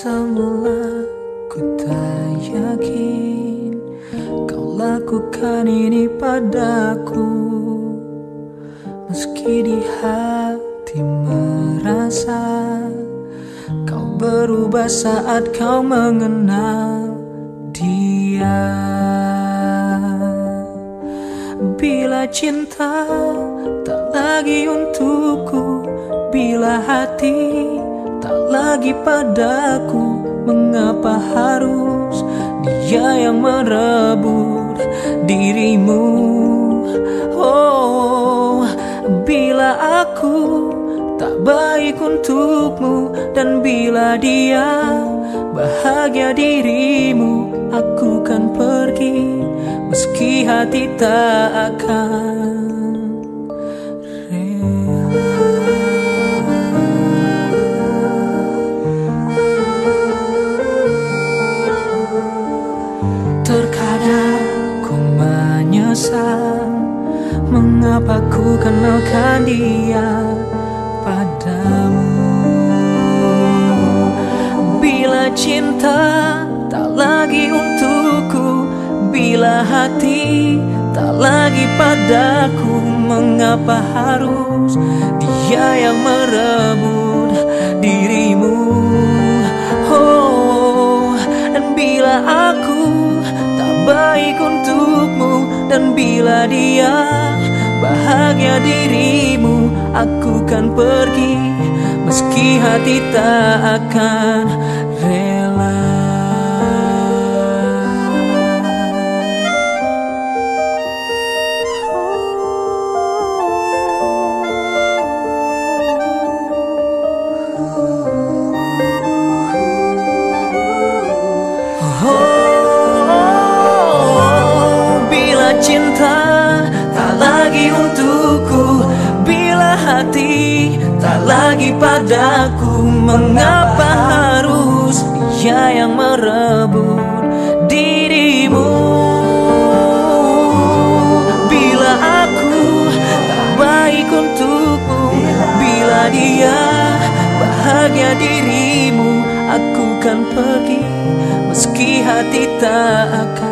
Semula ku tak yakin Kau lakukan ini padaku. Meski di hati merasa Kau berubah saat kau mengenal dia. Bila cinta tak lagi untukku Bila hati lagi padaku Mengapa harus dia yang merebut dirimu? Oh, bila aku tak baik untukmu Dan bila dia bahagia dirimu Aku kan pergi meski hati tak akan Mengapa ku kenalkan dia padamu? Bila cinta tak lagi untukku Bila hati tak lagi padaku Mengapa harus dia yang merebut dirimu? Oh, dan bila aku tak baik untukmu Dan bila dia bahagia dirimu Aku kan pergi meski hati tak akan lagi padaku Mengapa harus dia yang merebut dirimu? Bila aku tak baik untukmu Bila dia bahagia dirimu Aku kan pergi meski hati tak akan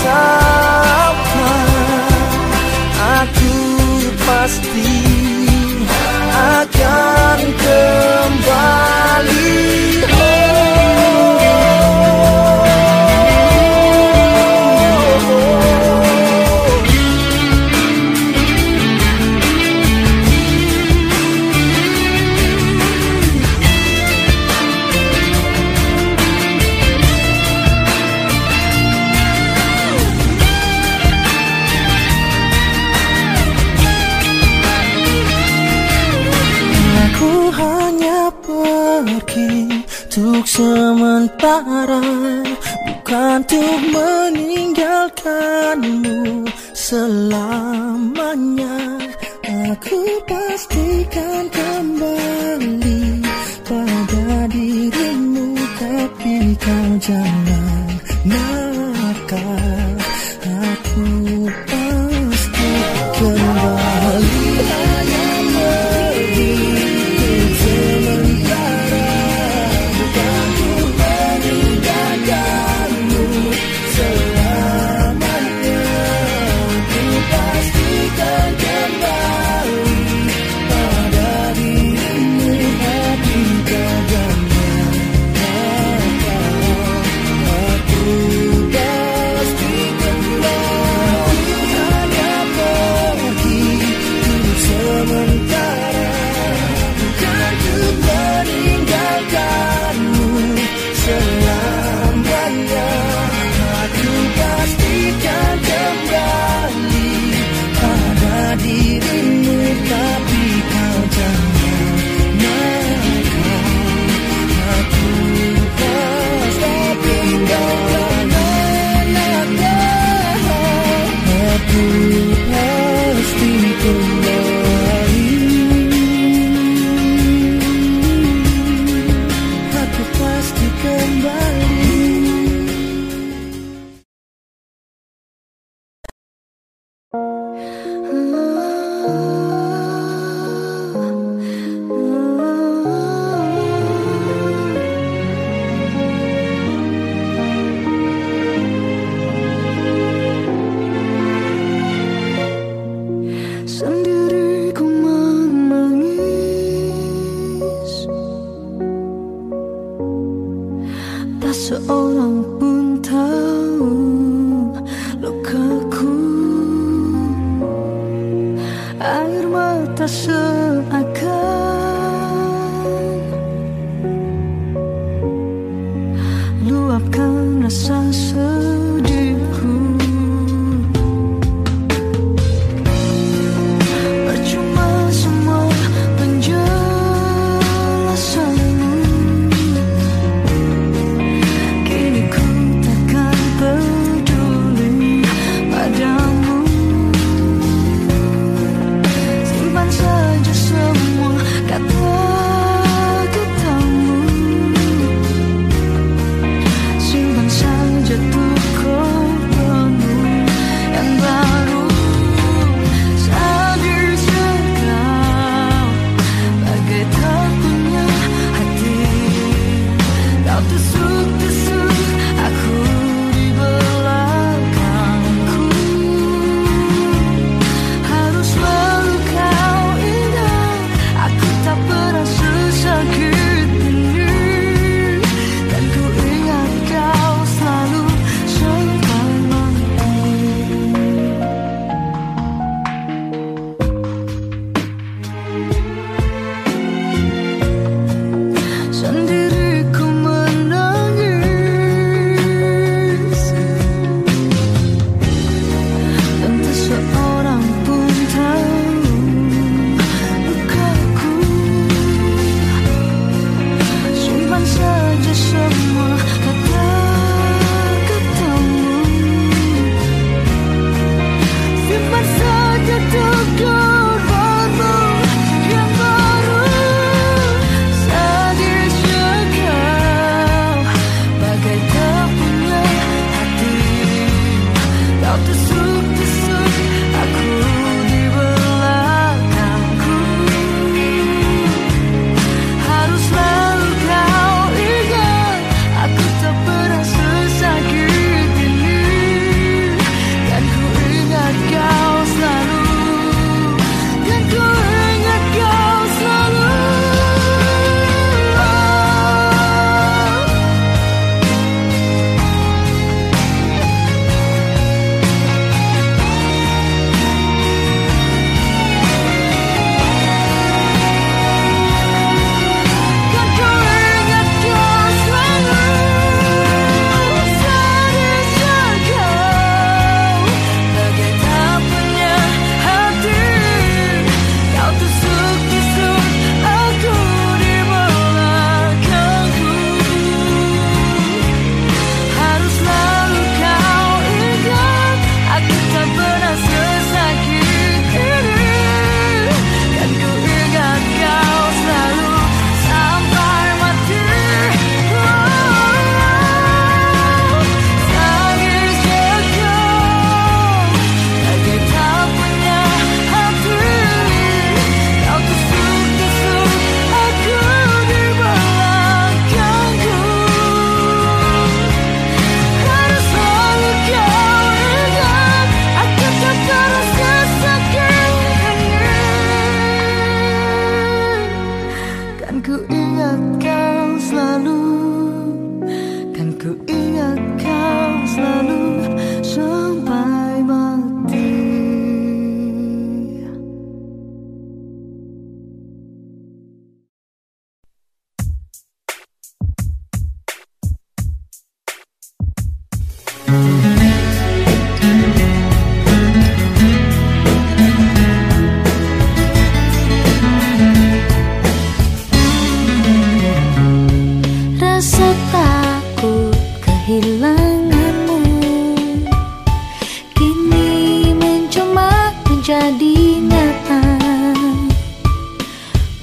Sama, Aku pasti I should.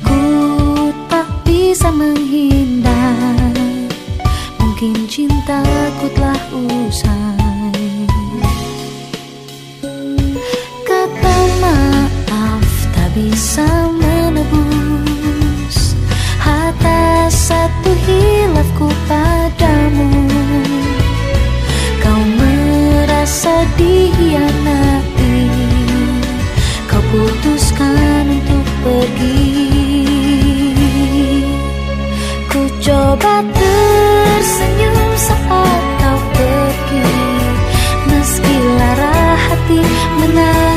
Ku tak bisa menghindar. Mungkin cintaku telah usai. Kata maaf tak bisa menebus. Atas satu hilafku padamu saat kau pergi. Meski lara hati menangis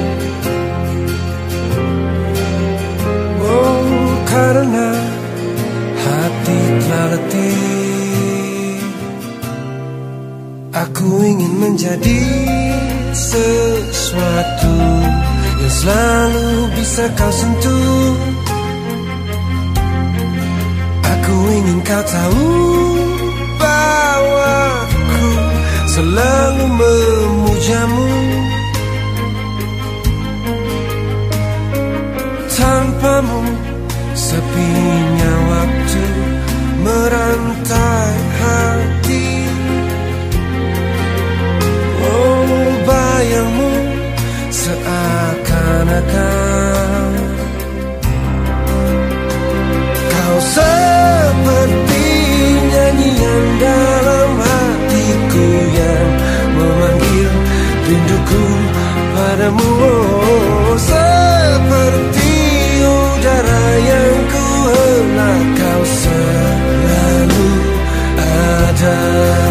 karena hati telah letih. Aku ingin menjadi sesuatu Yang selalu bisa kau sentuh. Aku ingin kau tahu Bahwa aku selalu memujamu. Tanpamu Sepinya waktu merantai hati. Oh bayangmu seakan-akan. Kau seperti nyanyian dalam hatiku yang memanggil rinduku padamu. Oh, Seperti winter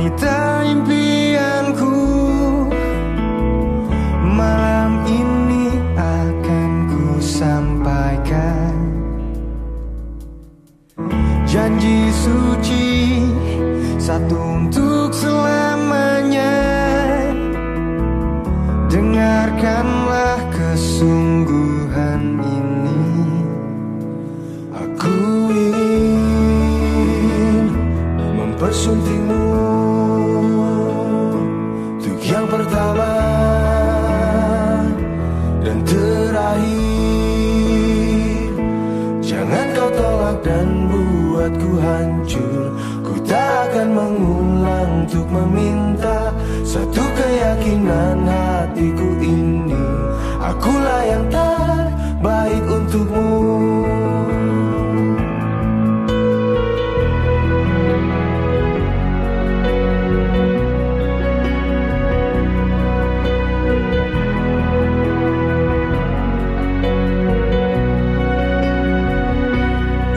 你的 meminta satu keyakinan hatiku ini. Akulah yang tak baik untukmu.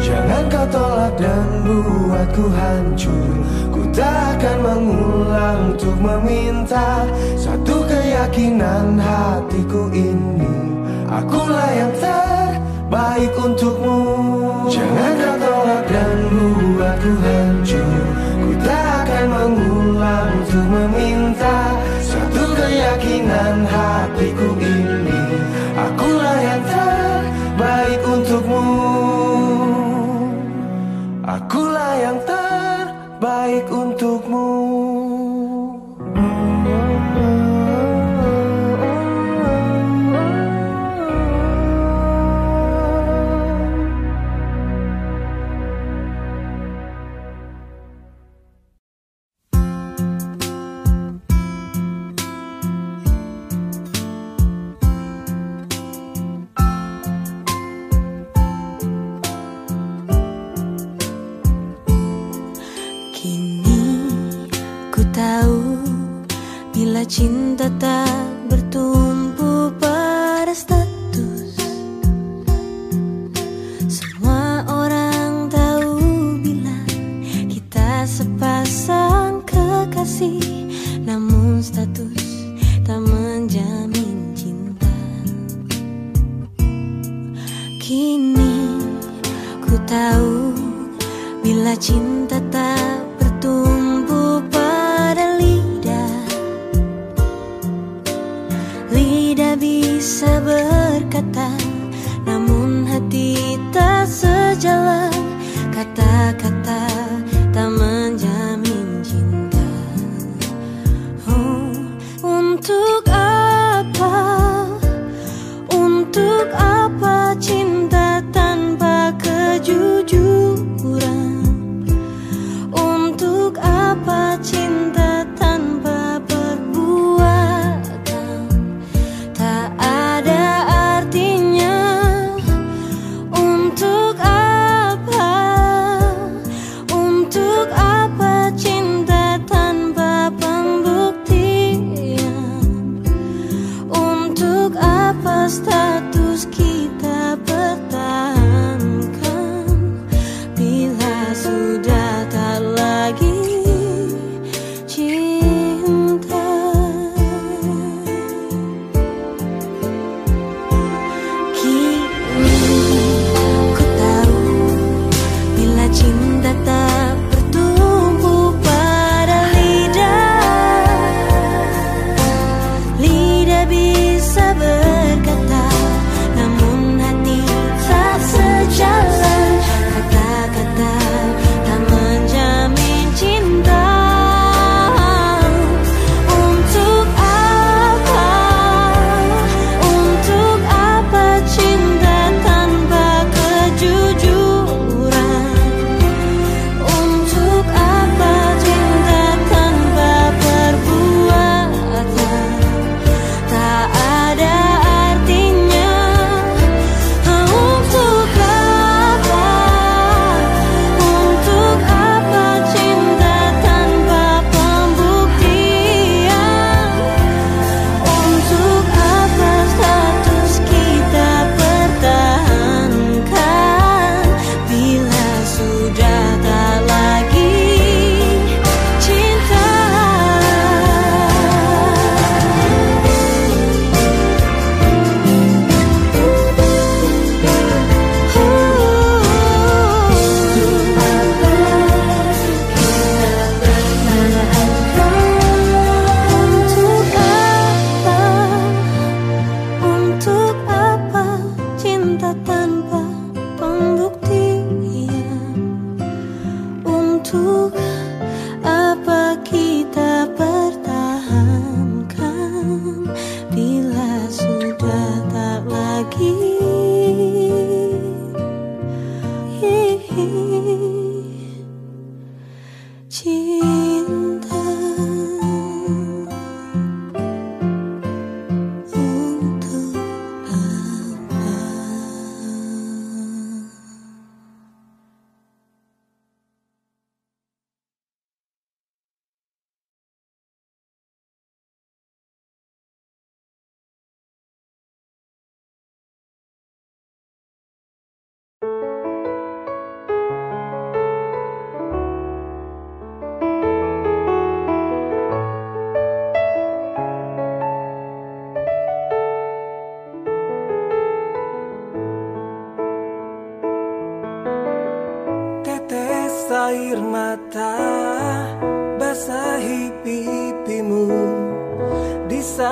Jangan kau tolak dan buatku hancur. Tak bertumpu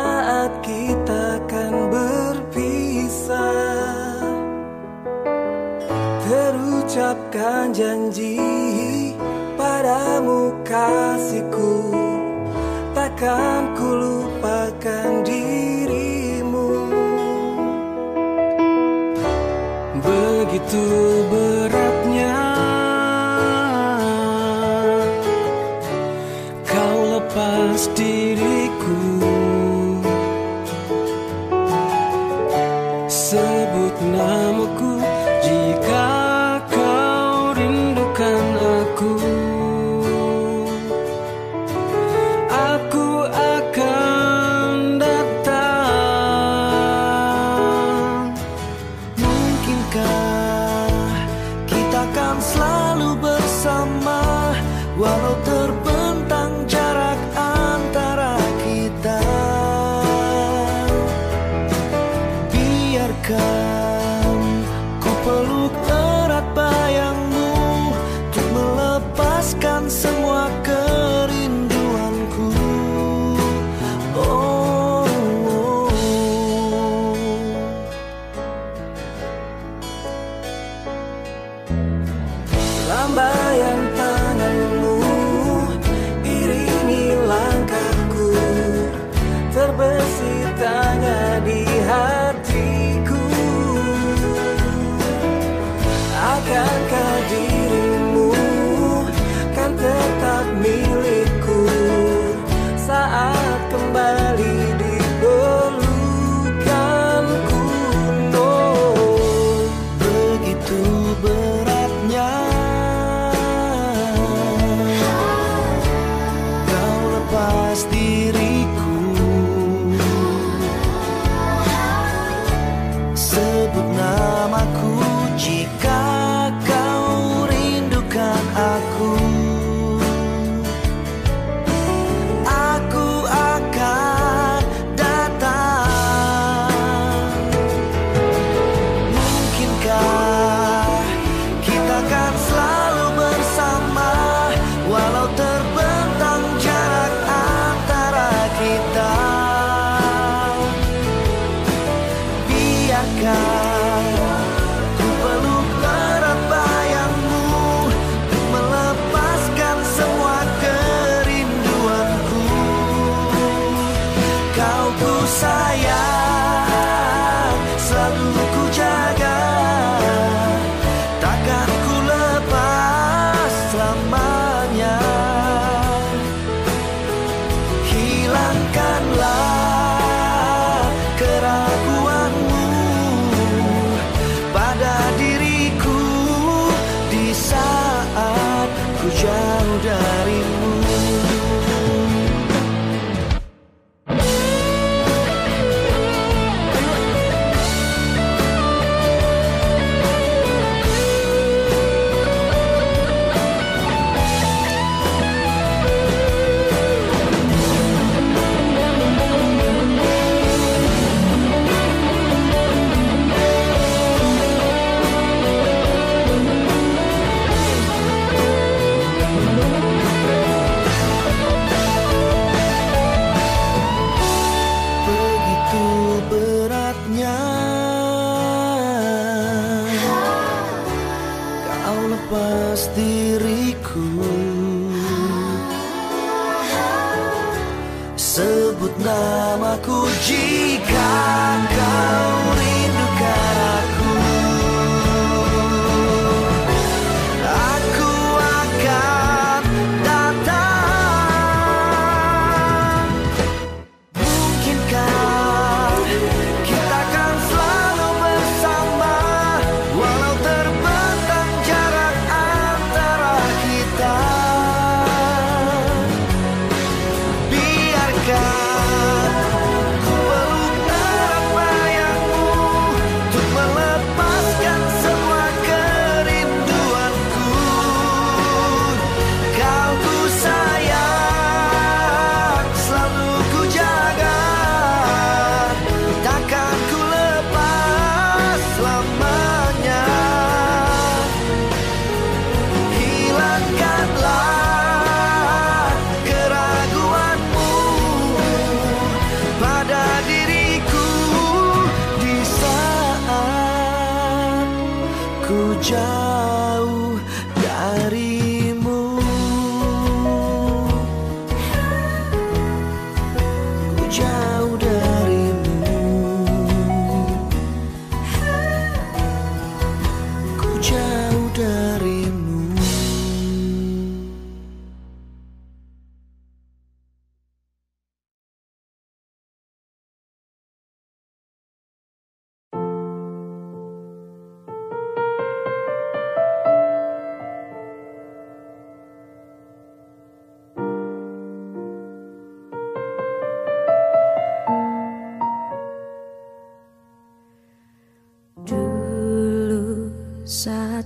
saat kita akan berpisah. Terucapkan janji padamu kasihku. Takkan ku lupakan dirimu. Begitu beratnya Kau lepas diri.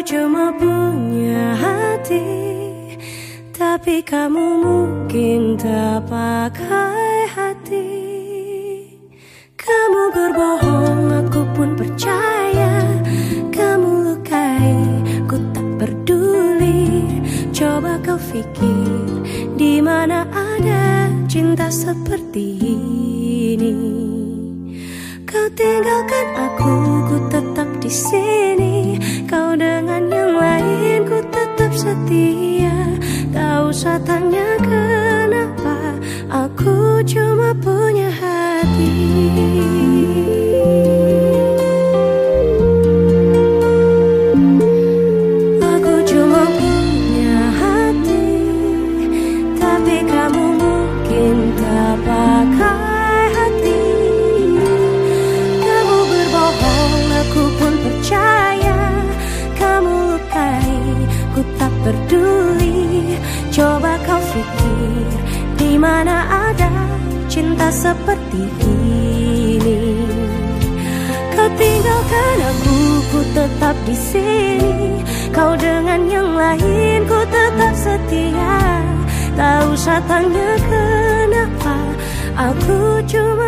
cuma punya hati Tapi kamu mungkin tak pakai hati. Kamu berbohong, aku pun percaya. Kamu lukai, ku tak peduli. Coba kau pikir, di mana ada cinta seperti Tanya kenapa aku cuma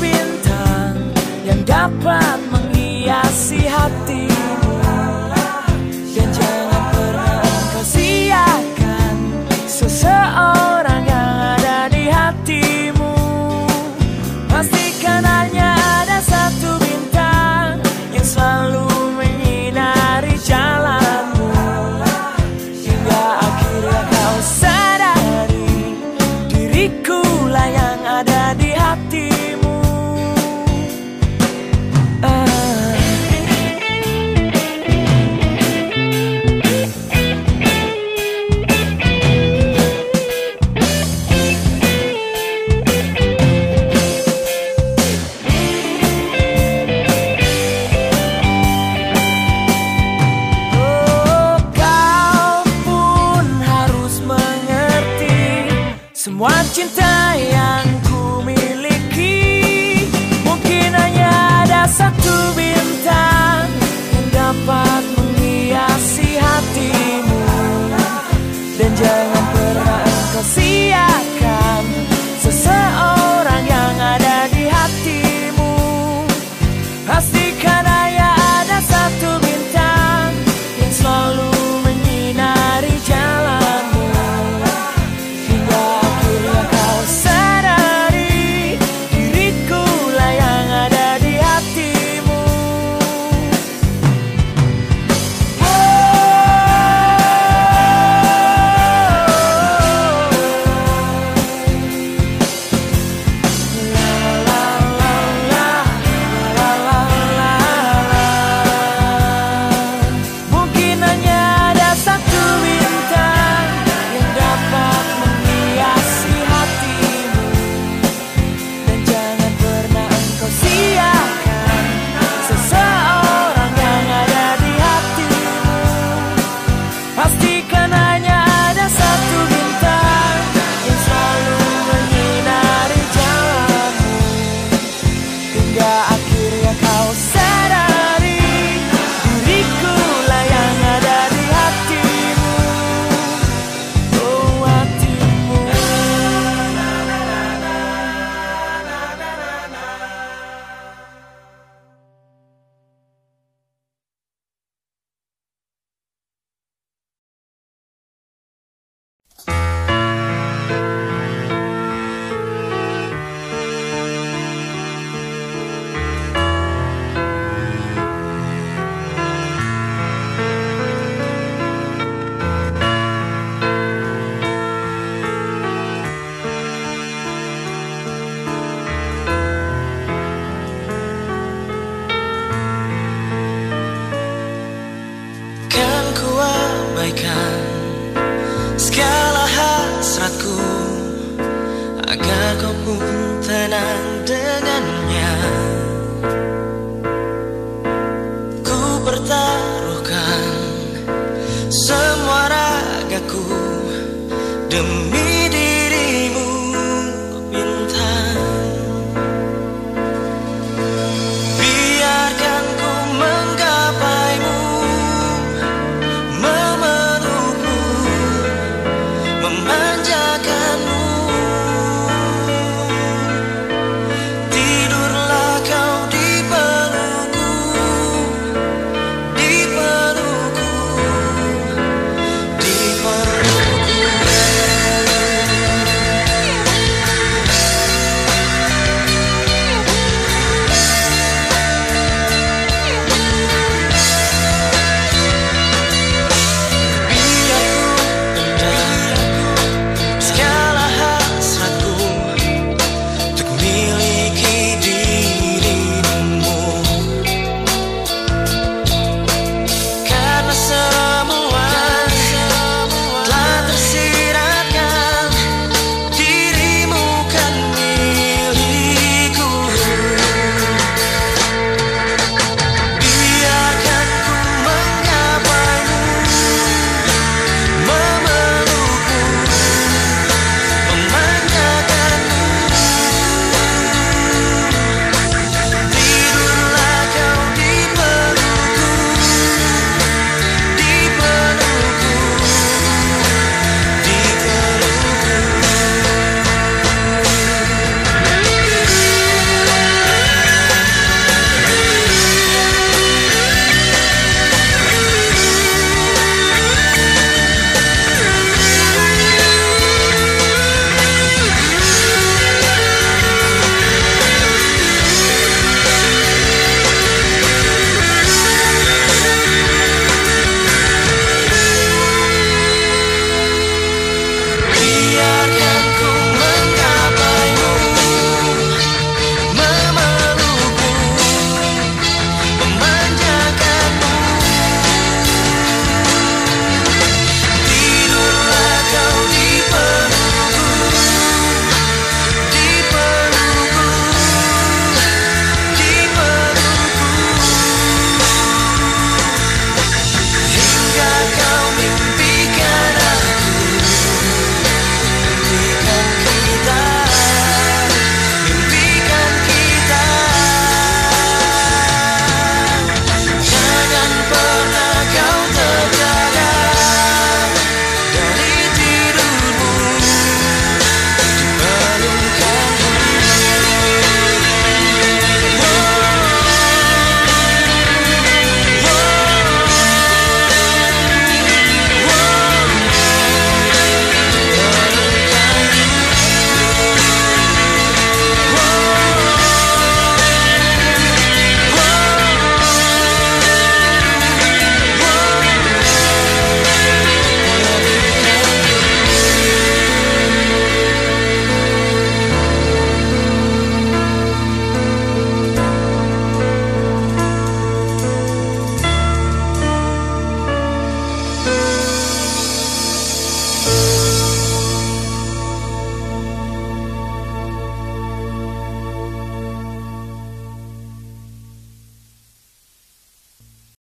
bintang yang dapat menghiasi hati.